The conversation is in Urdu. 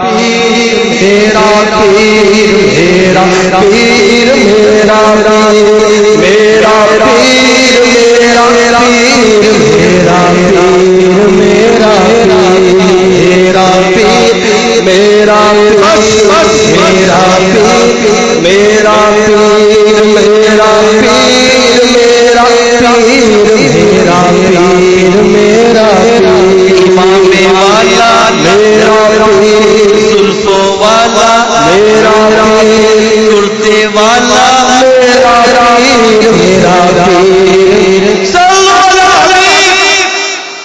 پیر میرا پیر میرا پیر میرا پیر میرا پیر میرا میرا پیر میرا پیر میرا میرا پیر میرا بس بس میرا پیر میرا پیر میرا پیر میرا پیر میرا پیر میرا امام والا میرا پیر سلسو والا میرا